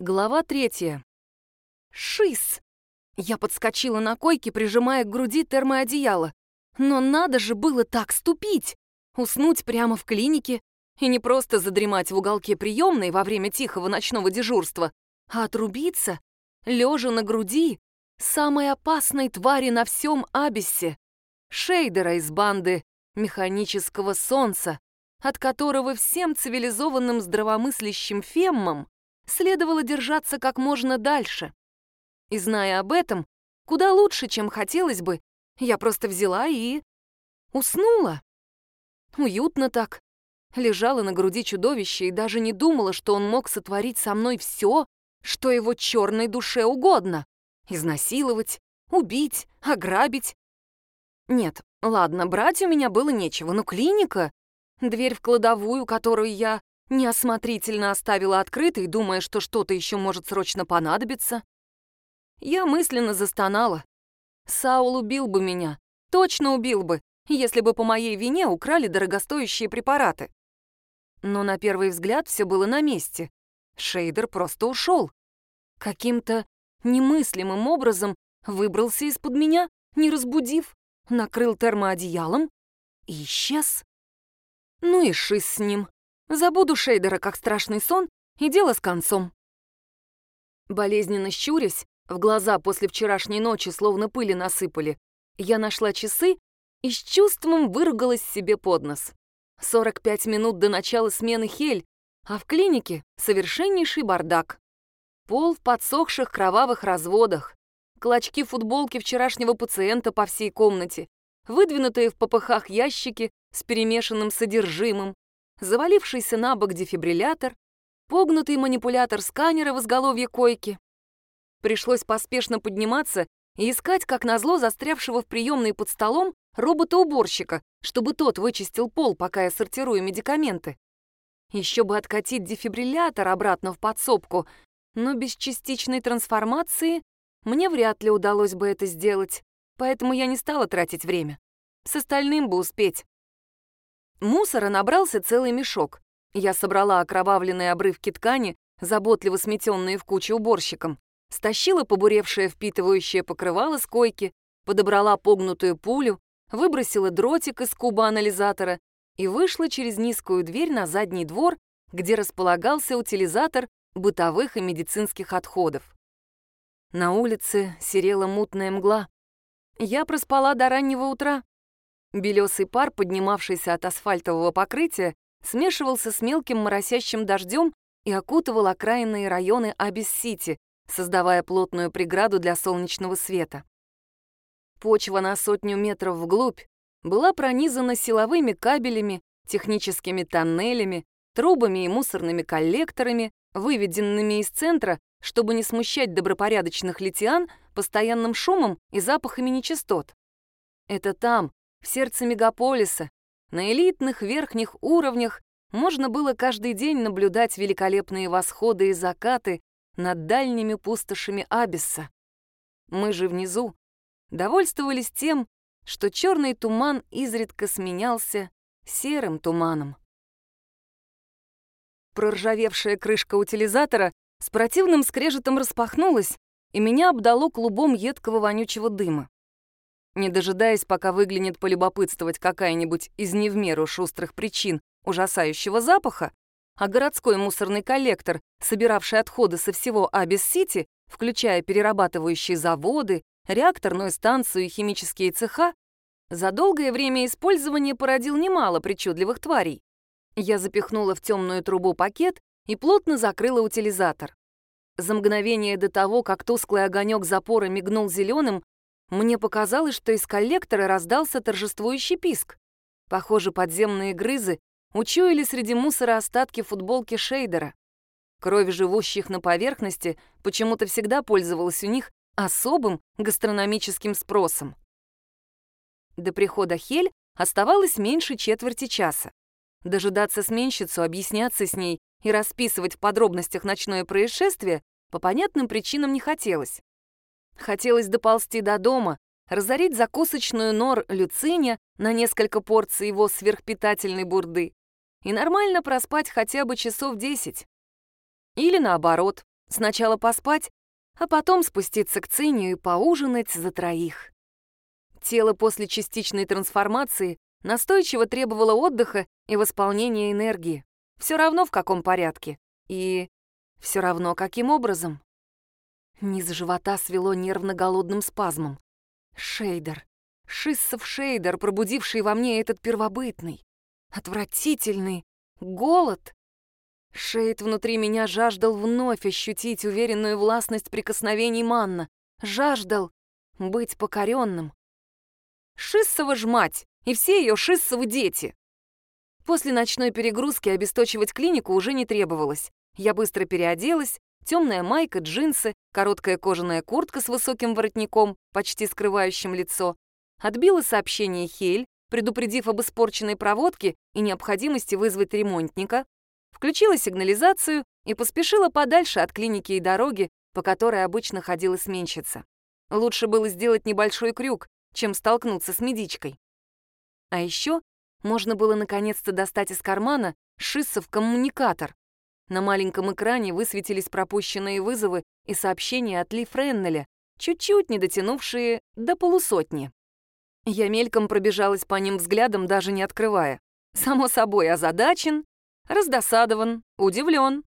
Глава третья. Шиз! Я подскочила на койке, прижимая к груди термоодеяло. Но надо же было так ступить! Уснуть прямо в клинике и не просто задремать в уголке приемной во время тихого ночного дежурства, а отрубиться, лежа на груди, самой опасной твари на всем Абиссе, шейдера из банды механического солнца, от которого всем цивилизованным здравомыслящим феммам следовало держаться как можно дальше. И зная об этом, куда лучше, чем хотелось бы, я просто взяла и... уснула. Уютно так. Лежала на груди чудовища и даже не думала, что он мог сотворить со мной все, что его черной душе угодно. Изнасиловать, убить, ограбить. Нет, ладно, брать у меня было нечего, но клиника... Дверь в кладовую, которую я неосмотрительно оставила открытой, думая, что что-то еще может срочно понадобиться. Я мысленно застонала. Саул убил бы меня, точно убил бы, если бы по моей вине украли дорогостоящие препараты. Но на первый взгляд все было на месте. Шейдер просто ушел. Каким-то немыслимым образом выбрался из-под меня, не разбудив, накрыл термоодеялом и исчез. Ну и шиз с ним. Забуду Шейдера как страшный сон, и дело с концом. Болезненно щурясь, в глаза после вчерашней ночи словно пыли насыпали, я нашла часы и с чувством выругалась себе под нос. 45 минут до начала смены хель, а в клинике совершеннейший бардак. Пол в подсохших кровавых разводах, клочки футболки вчерашнего пациента по всей комнате, выдвинутые в попыхах ящики с перемешанным содержимым, завалившийся на бок дефибриллятор, погнутый манипулятор сканера в изголовье койки. Пришлось поспешно подниматься и искать, как назло, застрявшего в приемной под столом робота-уборщика, чтобы тот вычистил пол, пока я сортирую медикаменты. Еще бы откатить дефибриллятор обратно в подсобку, но без частичной трансформации мне вряд ли удалось бы это сделать, поэтому я не стала тратить время. С остальным бы успеть. Мусора набрался целый мешок. Я собрала окровавленные обрывки ткани, заботливо сметенные в кучу уборщиком, стащила побуревшее впитывающее покрывало с койки, подобрала погнутую пулю, выбросила дротик из куба анализатора и вышла через низкую дверь на задний двор, где располагался утилизатор бытовых и медицинских отходов. На улице серела мутная мгла. Я проспала до раннего утра. Белесый пар, поднимавшийся от асфальтового покрытия, смешивался с мелким моросящим дождем и окутывал окраинные районы Абис-Сити, создавая плотную преграду для солнечного света. Почва на сотню метров вглубь была пронизана силовыми кабелями, техническими тоннелями, трубами и мусорными коллекторами, выведенными из центра, чтобы не смущать добропорядочных литиан постоянным шумом и запахами нечистот. Это там, в сердце мегаполиса, на элитных верхних уровнях можно было каждый день наблюдать великолепные восходы и закаты над дальними пустошами Абисса. Мы же внизу довольствовались тем, что черный туман изредка сменялся серым туманом. Проржавевшая крышка утилизатора с противным скрежетом распахнулась, и меня обдало клубом едкого вонючего дыма. Не дожидаясь, пока выглянет полюбопытствовать какая-нибудь из не в меру шустрых причин ужасающего запаха, а городской мусорный коллектор, собиравший отходы со всего Абис-Сити, включая перерабатывающие заводы, реакторную станцию и химические цеха, за долгое время использования породил немало причудливых тварей. Я запихнула в темную трубу пакет и плотно закрыла утилизатор. За мгновение до того, как тусклый огонек запора мигнул зеленым, мне показалось, что из коллектора раздался торжествующий писк. Похоже, подземные грызы учуяли среди мусора остатки футболки Шейдера. Кровь живущих на поверхности почему-то всегда пользовалась у них особым гастрономическим спросом. До прихода Хель оставалось меньше четверти часа. Дожидаться сменщицу, объясняться с ней и расписывать в подробностях ночное происшествие по понятным причинам не хотелось. Хотелось доползти до дома, разорить закусочную нор Люциня на несколько порций его сверхпитательной бурды и нормально проспать хотя бы часов десять. Или наоборот, Сначала поспать, а потом спуститься к Цинию и поужинать за троих. Тело после частичной трансформации настойчиво требовало отдыха и восполнения энергии. Все равно в каком порядке. И все равно каким образом. Низ живота свело нервно-голодным спазмом. Шейдер. Шиссов Шейдер, пробудивший во мне этот первобытный, отвратительный голод. Шейд внутри меня жаждал вновь ощутить уверенную властность прикосновений Манна. Жаждал быть покоренным. Шиссова ж мать и все ее Шиссовы дети. После ночной перегрузки обесточивать клинику уже не требовалось. Я быстро переоделась, темная майка, джинсы, короткая кожаная куртка с высоким воротником, почти скрывающим лицо. Отбила сообщение Хель, предупредив об испорченной проводке и необходимости вызвать ремонтника, включила сигнализацию и поспешила подальше от клиники и дороги, по которой обычно ходила сменщица. Лучше было сделать небольшой крюк, чем столкнуться с медичкой. А еще можно было наконец-то достать из кармана шиссов коммуникатор. На маленьком экране высветились пропущенные вызовы и сообщения от Ли Френнеля, чуть-чуть не дотянувшие до полусотни. Я мельком пробежалась по ним взглядом, даже не открывая. Само собой, озадачен, раздосадован, удивлен.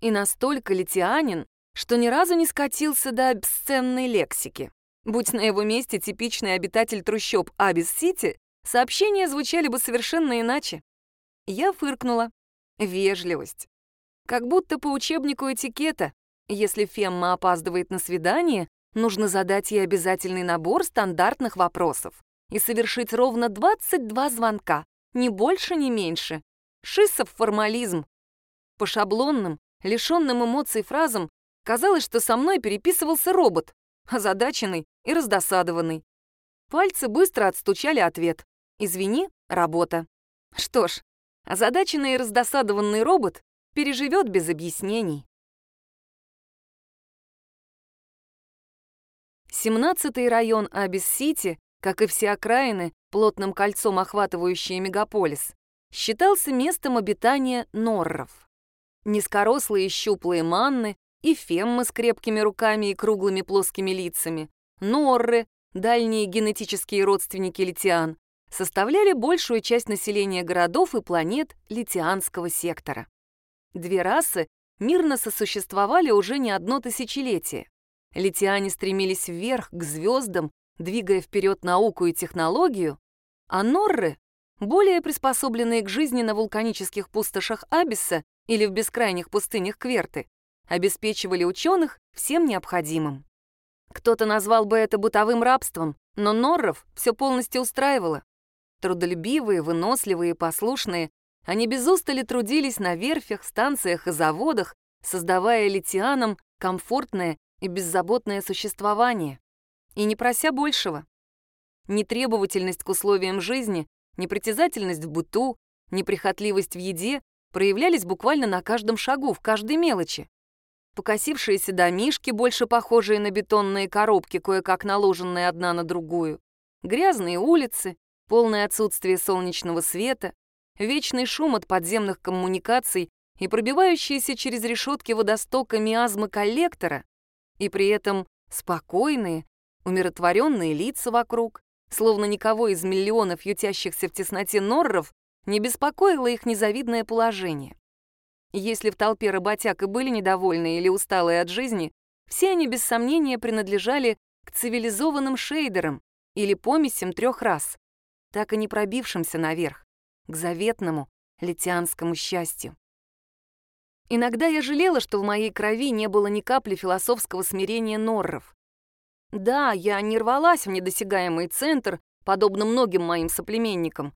И настолько литианин, что ни разу не скатился до обсценной лексики. Будь на его месте типичный обитатель трущоб Абис-Сити, сообщения звучали бы совершенно иначе. Я фыркнула. Вежливость. Как будто по учебнику этикета. Если Фемма опаздывает на свидание, нужно задать ей обязательный набор стандартных вопросов и совершить ровно 22 звонка, ни больше, ни меньше. Шиссов формализм. По шаблонным, лишенным эмоций фразам казалось, что со мной переписывался робот, озадаченный и раздосадованный. Пальцы быстро отстучали ответ. «Извини, работа». Что ж, озадаченный и раздосадованный робот переживет без объяснений. 17-й район Абис-Сити, как и все окраины, плотным кольцом охватывающие мегаполис, считался местом обитания норров. Низкорослые щуплые манны и феммы с крепкими руками и круглыми плоскими лицами, норры, дальние генетические родственники литиан, составляли большую часть населения городов и планет литианского сектора. Две расы мирно сосуществовали уже не одно тысячелетие. Литиане стремились вверх, к звездам, двигая вперед науку и технологию, а норры, более приспособленные к жизни на вулканических пустошах Абисса или в бескрайних пустынях Кверты, обеспечивали ученых всем необходимым. Кто-то назвал бы это бытовым рабством, но норров все полностью устраивало. Трудолюбивые, выносливые и послушные, они без устали трудились на верфях, станциях и заводах, создавая литианам комфортное и беззаботное существование, и не прося большего. Нетребовательность к условиям жизни, непритязательность в быту, неприхотливость в еде проявлялись буквально на каждом шагу, в каждой мелочи. Покосившиеся домишки, больше похожие на бетонные коробки, кое-как наложенные одна на другую, грязные улицы, полное отсутствие солнечного света, вечный шум от подземных коммуникаций и пробивающиеся через решетки водостока миазмы коллектора и при этом спокойные, умиротворенные лица вокруг, словно никого из миллионов ютящихся в тесноте норров не беспокоило их незавидное положение. Если в толпе работяг и были недовольны или усталые от жизни, все они без сомнения принадлежали к цивилизованным шейдерам или помесям трех рас, так и не пробившимся наверх, к заветному литианскому счастью. Иногда я жалела, что в моей крови не было ни капли философского смирения норров. Да, я не рвалась в недосягаемый центр, подобно многим моим соплеменникам.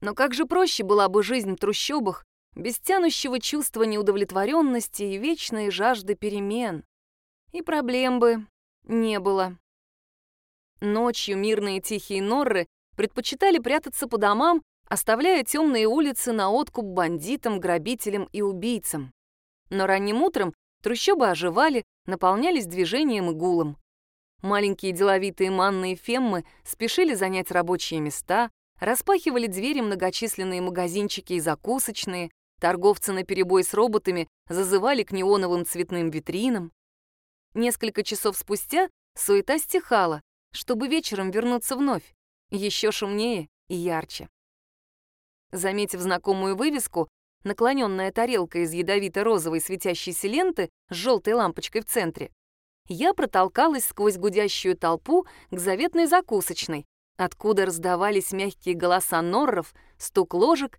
Но как же проще была бы жизнь в трущобах, без тянущего чувства неудовлетворенности и вечной жажды перемен. И проблем бы не было. Ночью мирные тихие норры предпочитали прятаться по домам, оставляя темные улицы на откуп бандитам, грабителям и убийцам. Но ранним утром трущобы оживали, наполнялись движением и гулом. Маленькие деловитые манны и феммы спешили занять рабочие места, распахивали двери многочисленные магазинчики и закусочные, Торговцы наперебой с роботами зазывали к неоновым цветным витринам. Несколько часов спустя суета стихала, чтобы вечером вернуться вновь, еще шумнее и ярче. Заметив знакомую вывеску, наклоненная тарелка из ядовито-розовой светящейся ленты с желтой лампочкой в центре, я протолкалась сквозь гудящую толпу к заветной закусочной, откуда раздавались мягкие голоса норров, стук ложек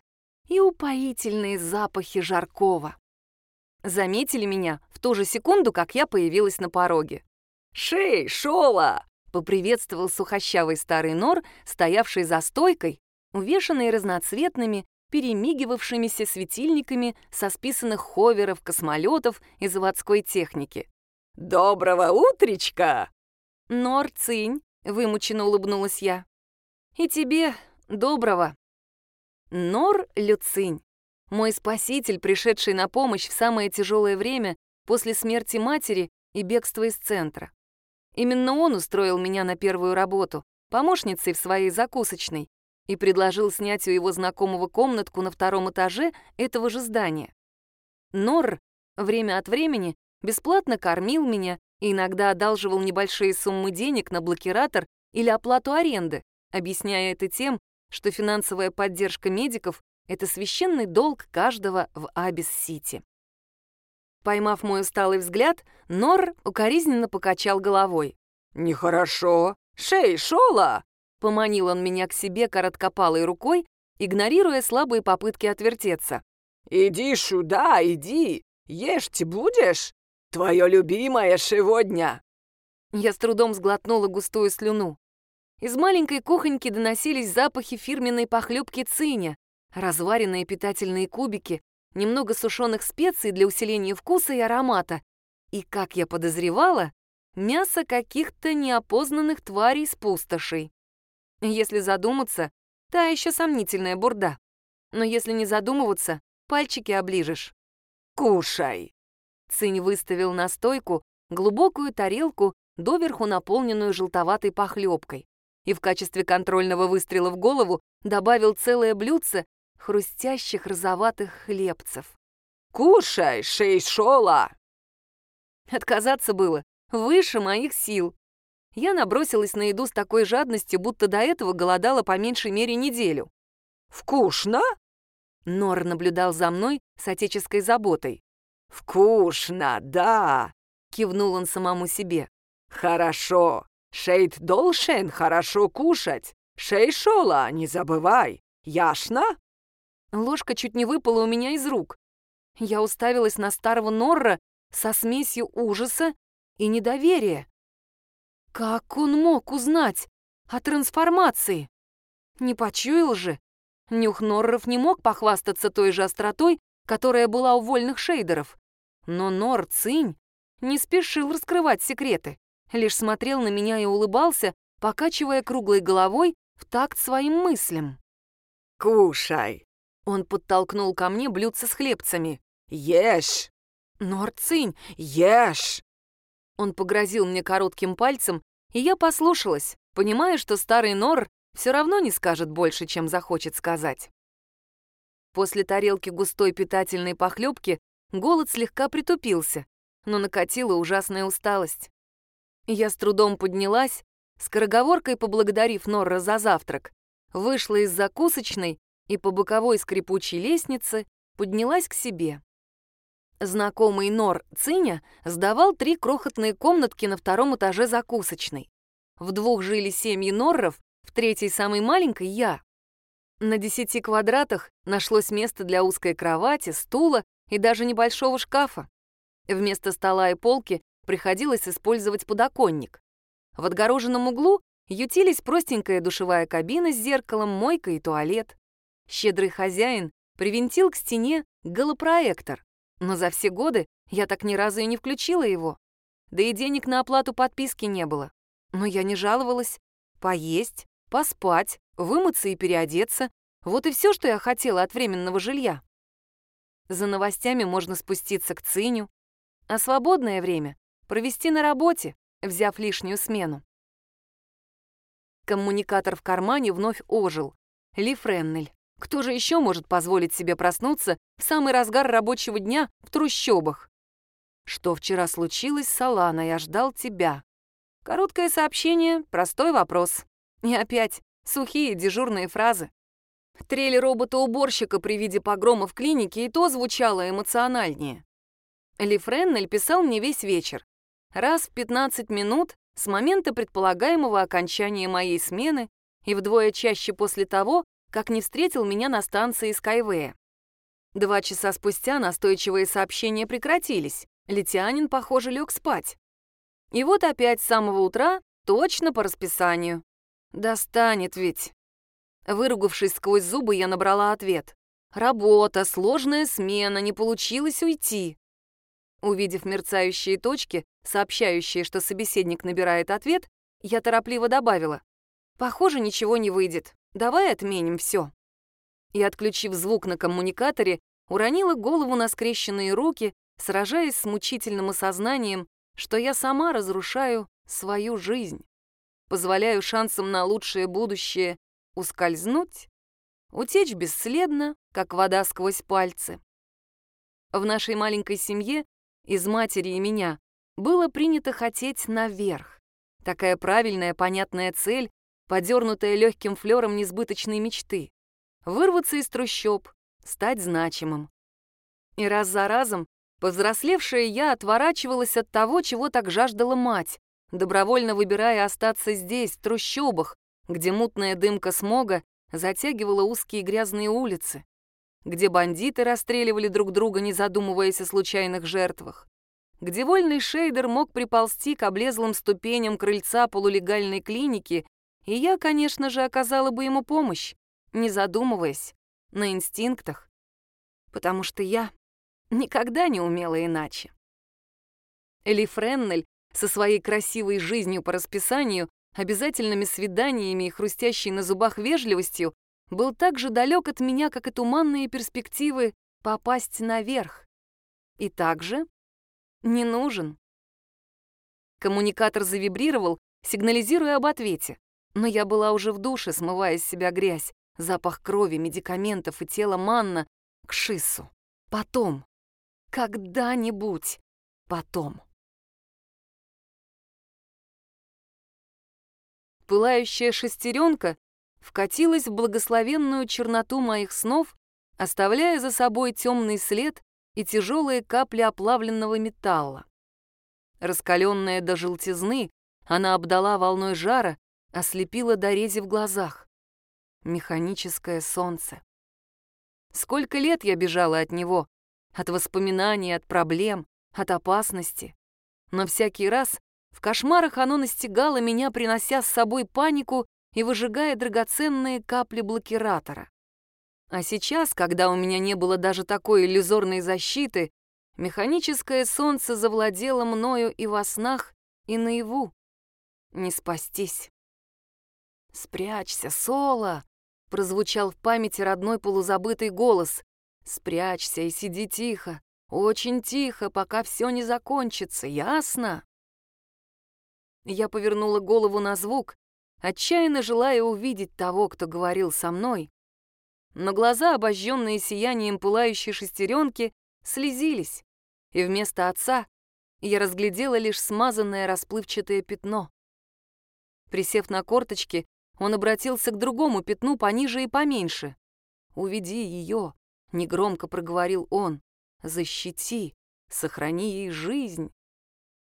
и упоительные запахи жаркого. Заметили меня в ту же секунду, как я появилась на пороге. «Шей, Шола!» — поприветствовал сухощавый старый нор, стоявший за стойкой, увешанный разноцветными, перемигивавшимися светильниками со списанных ховеров, космолетов и заводской техники. «Доброго утречка!» «Нор, цинь!» — вымученно улыбнулась я. «И тебе доброго!» Нор Люцинь, мой спаситель, пришедший на помощь в самое тяжелое время после смерти матери и бегства из центра. Именно он устроил меня на первую работу, помощницей в своей закусочной, и предложил снять у его знакомого комнатку на втором этаже этого же здания. Нор время от времени бесплатно кормил меня и иногда одалживал небольшие суммы денег на блокиратор или оплату аренды, объясняя это тем, что финансовая поддержка медиков — это священный долг каждого в Абис-Сити. Поймав мой усталый взгляд, Нор укоризненно покачал головой. «Нехорошо. Шей, Шола!» Поманил он меня к себе короткопалой рукой, игнорируя слабые попытки отвертеться. «Иди сюда, иди! Ешьте будешь? Твое любимое сегодня!» Я с трудом сглотнула густую слюну. Из маленькой кухоньки доносились запахи фирменной похлебки циня, разваренные питательные кубики, немного сушеных специй для усиления вкуса и аромата. И, как я подозревала, мясо каких-то неопознанных тварей с пустошей. Если задуматься, та еще сомнительная бурда. Но если не задумываться, пальчики оближешь. «Кушай!» Цинь выставил на стойку глубокую тарелку, доверху наполненную желтоватой похлебкой и в качестве контрольного выстрела в голову добавил целое блюдце хрустящих розоватых хлебцев. «Кушай, шейшола!» Отказаться было выше моих сил. Я набросилась на еду с такой жадностью, будто до этого голодала по меньшей мере неделю. «Вкусно?» Нор наблюдал за мной с отеческой заботой. «Вкусно, да!» — кивнул он самому себе. «Хорошо, Шейд должен хорошо кушать. Шейшола, не забывай. Ясно?» Ложка чуть не выпала у меня из рук. Я уставилась на старого Норра со смесью ужаса и недоверия. Как он мог узнать о трансформации? Не почуял же. Нюх Норров не мог похвастаться той же остротой, которая была у вольных шейдеров. Но Нор Цинь не спешил раскрывать секреты лишь смотрел на меня и улыбался, покачивая круглой головой в такт своим мыслям. «Кушай!» Он подтолкнул ко мне блюдце с хлебцами. «Ешь!» «Норцинь, ешь!» Он погрозил мне коротким пальцем, и я послушалась, понимая, что старый Нор все равно не скажет больше, чем захочет сказать. После тарелки густой питательной похлебки голод слегка притупился, но накатила ужасная усталость. Я с трудом поднялась, скороговоркой поблагодарив Норра за завтрак, вышла из закусочной и по боковой скрипучей лестнице поднялась к себе. Знакомый Нор Циня сдавал три крохотные комнатки на втором этаже закусочной. В двух жили семьи Норров, в третьей, самой маленькой, я. На десяти квадратах нашлось место для узкой кровати, стула и даже небольшого шкафа. Вместо стола и полки приходилось использовать подоконник. В отгороженном углу ютились простенькая душевая кабина с зеркалом, мойка и туалет. Щедрый хозяин привинтил к стене голопроектор, но за все годы я так ни разу и не включила его. Да и денег на оплату подписки не было. Но я не жаловалась. Поесть, поспать, вымыться и переодеться — вот и все, что я хотела от временного жилья. За новостями можно спуститься к Циню, а свободное время провести на работе, взяв лишнюю смену. Коммуникатор в кармане вновь ожил. Ли Френнель. Кто же еще может позволить себе проснуться в самый разгар рабочего дня в трущобах? Что вчера случилось с Аланой, я ждал тебя. Короткое сообщение, простой вопрос. И опять сухие дежурные фразы. Трель робота-уборщика при виде погрома в клинике и то звучало эмоциональнее. Ли Френнель писал мне весь вечер. Раз в 15 минут с момента предполагаемого окончания моей смены и вдвое чаще после того, как не встретил меня на станции Скайвея. Два часа спустя настойчивые сообщения прекратились. Летианин, похоже, лег спать. И вот опять с самого утра, точно по расписанию. Достанет ведь. Выругавшись сквозь зубы, я набрала ответ. Работа, сложная смена, не получилось уйти. Увидев мерцающие точки, сообщающие, что собеседник набирает ответ, я торопливо добавила. «Похоже, ничего не выйдет. Давай отменим все». И, отключив звук на коммуникаторе, уронила голову на скрещенные руки, сражаясь с мучительным осознанием, что я сама разрушаю свою жизнь. Позволяю шансам на лучшее будущее ускользнуть, утечь бесследно, как вода сквозь пальцы. В нашей маленькой семье из матери и меня было принято хотеть наверх. Такая правильная, понятная цель, подернутая легким флером несбыточной мечты. Вырваться из трущоб, стать значимым. И раз за разом повзрослевшая я отворачивалась от того, чего так жаждала мать, добровольно выбирая остаться здесь, в трущобах, где мутная дымка смога затягивала узкие грязные улицы, где бандиты расстреливали друг друга, не задумываясь о случайных жертвах, где вольный шейдер мог приползти к облезлым ступеням крыльца полулегальной клиники, и я, конечно же, оказала бы ему помощь, не задумываясь, на инстинктах, потому что я никогда не умела иначе. Эли Френнель со своей красивой жизнью по расписанию, обязательными свиданиями и хрустящей на зубах вежливостью был так же далек от меня, как и туманные перспективы попасть наверх. И также не нужен. Коммуникатор завибрировал, сигнализируя об ответе. Но я была уже в душе, смывая с себя грязь, запах крови, медикаментов и тела манна к шиссу. Потом. Когда-нибудь. Потом. Пылающая шестеренка вкатилась в благословенную черноту моих снов, оставляя за собой темный след и тяжелые капли оплавленного металла. Раскаленная до желтизны, она обдала волной жара, ослепила до рези в глазах. Механическое солнце. Сколько лет я бежала от него, от воспоминаний, от проблем, от опасности. Но всякий раз в кошмарах оно настигало меня, принося с собой панику и выжигая драгоценные капли блокиратора. А сейчас, когда у меня не было даже такой иллюзорной защиты, механическое солнце завладело мною и во снах, и наяву. Не спастись. «Спрячься, Соло!» — прозвучал в памяти родной полузабытый голос. «Спрячься и сиди тихо, очень тихо, пока все не закончится, ясно?» Я повернула голову на звук, отчаянно желая увидеть того, кто говорил со мной. Но глаза, обожженные сиянием пылающей шестеренки, слезились, и вместо отца я разглядела лишь смазанное расплывчатое пятно. Присев на корточки, он обратился к другому пятну пониже и поменьше. «Уведи ее», — негромко проговорил он, — «защити, сохрани ей жизнь».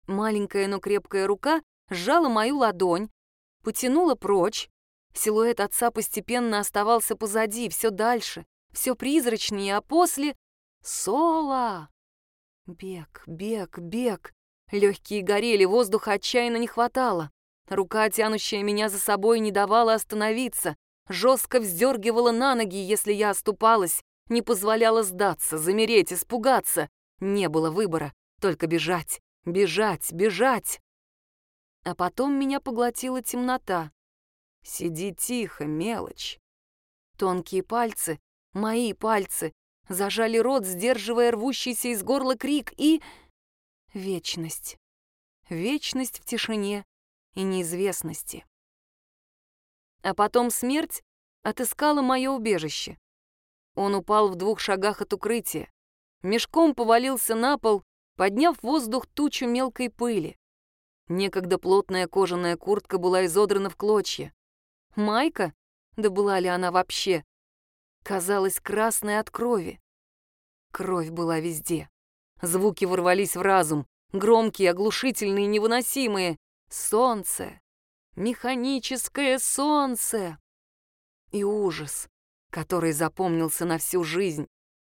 Маленькая, но крепкая рука сжала мою ладонь, потянула прочь. Силуэт отца постепенно оставался позади, все дальше, все призрачнее, а после — Соло! Бег, бег, бег. Легкие горели, воздуха отчаянно не хватало. Рука, тянущая меня за собой, не давала остановиться, жестко вздергивала на ноги, если я оступалась, не позволяла сдаться, замереть, испугаться. Не было выбора, только бежать, бежать, бежать. А потом меня поглотила темнота. Сиди тихо, мелочь. Тонкие пальцы, мои пальцы, зажали рот, сдерживая рвущийся из горла крик, и... Вечность. Вечность в тишине и неизвестности. А потом смерть отыскала мое убежище. Он упал в двух шагах от укрытия. Мешком повалился на пол, подняв в воздух тучу мелкой пыли. Некогда плотная кожаная куртка была изодрана в клочья. Майка? Да была ли она вообще? Казалась красной от крови. Кровь была везде. Звуки ворвались в разум, громкие, оглушительные, невыносимые. Солнце. Механическое солнце. И ужас, который запомнился на всю жизнь.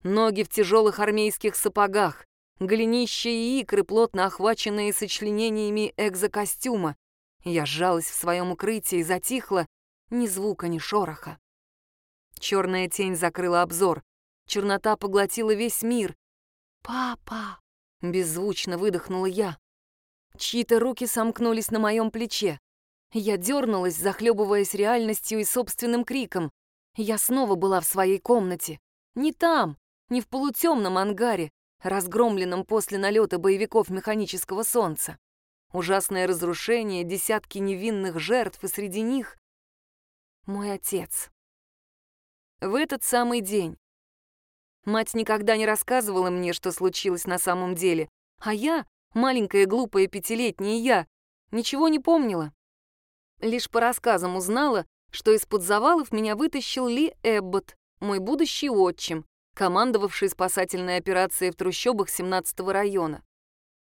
Ноги в тяжелых армейских сапогах, голенища и икры, плотно охваченные сочленениями экзокостюма. Я сжалась в своем укрытии и затихла, ни звука, ни шороха. Черная тень закрыла обзор. Чернота поглотила весь мир. «Папа!» — беззвучно выдохнула я. Чьи-то руки сомкнулись на моем плече. Я дернулась, захлебываясь реальностью и собственным криком. Я снова была в своей комнате. Не там, не в полутемном ангаре, разгромленном после налета боевиков механического солнца. Ужасное разрушение, десятки невинных жертв, и среди них мой отец. В этот самый день. Мать никогда не рассказывала мне, что случилось на самом деле, а я, маленькая глупая пятилетняя я, ничего не помнила. Лишь по рассказам узнала, что из-под завалов меня вытащил Ли Эббот, мой будущий отчим, командовавший спасательной операцией в трущобах 17-го района.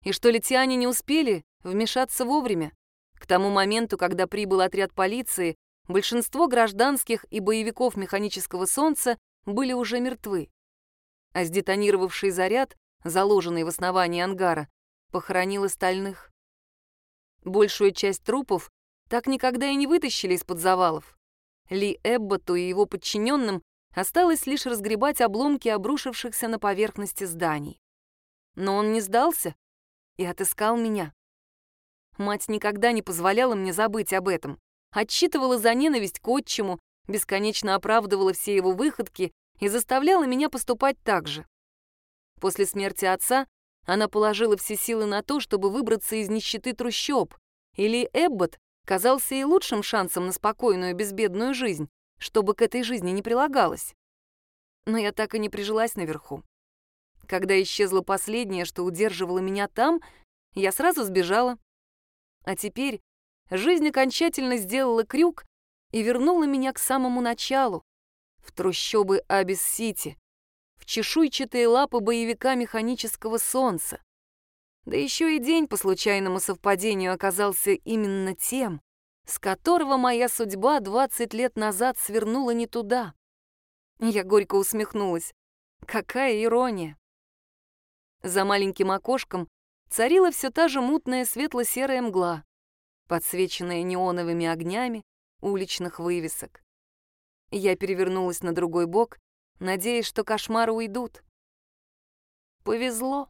И что литиане не успели вмешаться вовремя. К тому моменту, когда прибыл отряд полиции, большинство гражданских и боевиков механического солнца были уже мертвы. А сдетонировавший заряд, заложенный в основании ангара, похоронил остальных. Большую часть трупов так никогда и не вытащили из-под завалов. Ли Эбботу и его подчиненным осталось лишь разгребать обломки обрушившихся на поверхности зданий. Но он не сдался и отыскал меня. Мать никогда не позволяла мне забыть об этом, отчитывала за ненависть к отчиму, бесконечно оправдывала все его выходки и заставляла меня поступать так же. После смерти отца она положила все силы на то, чтобы выбраться из нищеты трущоб, или Эббот казался и лучшим шансом на спокойную безбедную жизнь, чтобы к этой жизни не прилагалось. Но я так и не прижилась наверху. Когда исчезло последнее, что удерживало меня там, я сразу сбежала. А теперь жизнь окончательно сделала крюк и вернула меня к самому началу, в трущобы Абис-Сити, чешуйчатые лапы боевика механического солнца. Да еще и день по случайному совпадению оказался именно тем, с которого моя судьба 20 лет назад свернула не туда. Я горько усмехнулась. Какая ирония! За маленьким окошком царила все та же мутная светло-серая мгла, подсвеченная неоновыми огнями уличных вывесок. Я перевернулась на другой бок, надеясь, что кошмары уйдут. Повезло.